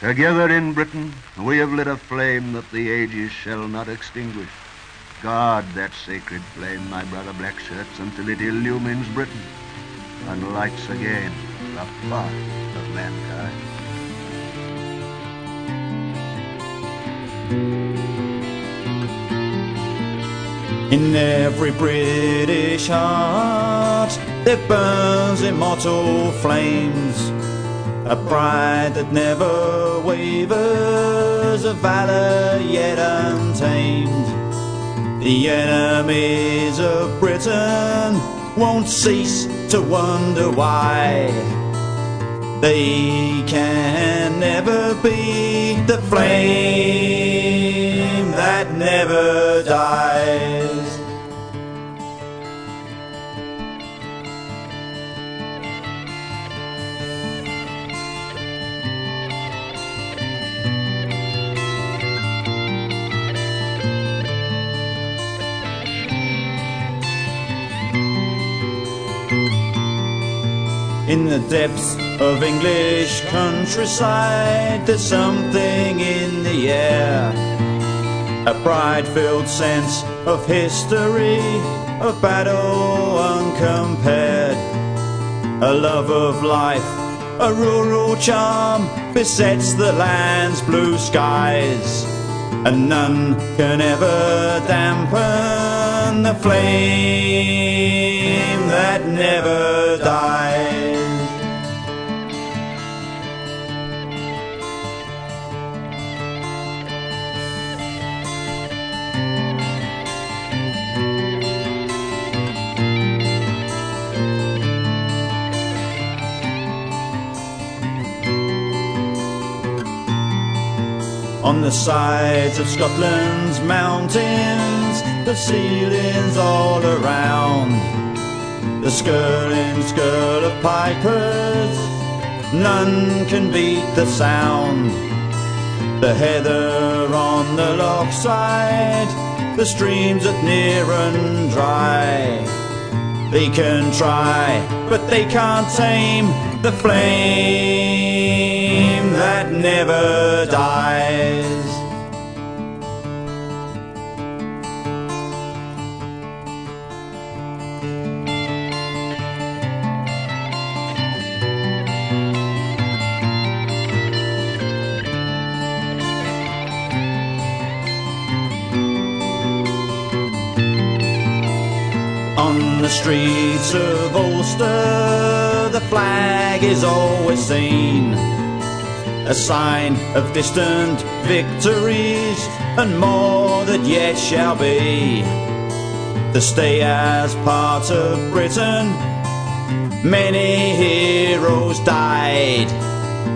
Together in Britain we have lit a flame that the ages shall not extinguish. Guard that sacred flame, my brother black shirts, until it illumines Britain and lights again the path of mankind. In every British heart there burns immortal flames, a pride that never wavers, a valor yet untamed. The enemies of Britain won't cease to wonder why they can never be the flame that never dies. In the depths of English countryside, there's something in the air. A pride filled sense of history, of battle uncompared. A love of life, a rural charm besets the land's blue skies. And none can ever dampen the flame that never On the sides of Scotland's mountains, the ceilings all around, the skirling skirl of pipers, none can beat the sound. The heather on the loch side, the streams that near and dry. They can try, but they can't tame the flame that never dies. The streets of Ulster, the flag is always seen. A sign of distant victories and more that yet shall be. To stay as part of Britain, many heroes died.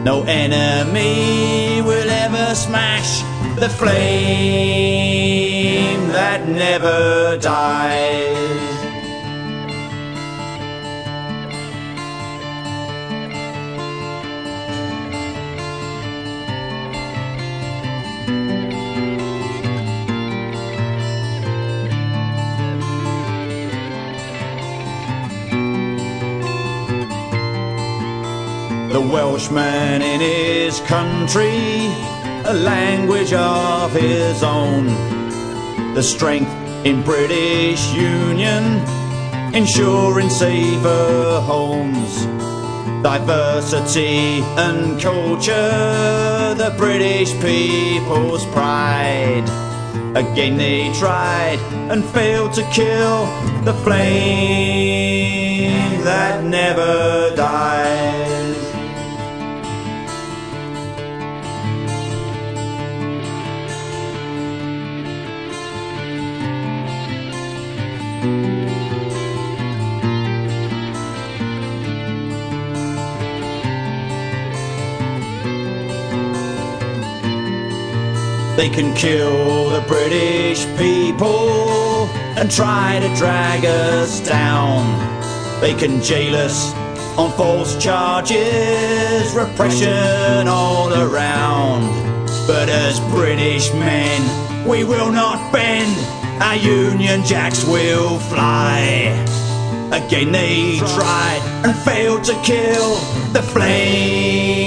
No enemy will ever smash the flame that never dies. The Welshman in his country, a language of his own. The strength in British Union, ensuring safer homes. Diversity and culture, the British people's pride. Again they tried and failed to kill the flame that never They can kill the British people and try to drag us down. They can jail us on false charges, repression all around. But as British men, we will not bend, our Union Jacks will fly. Again they tried and failed to kill the flame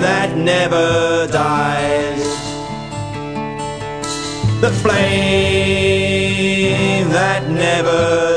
that never dies. Flame that never.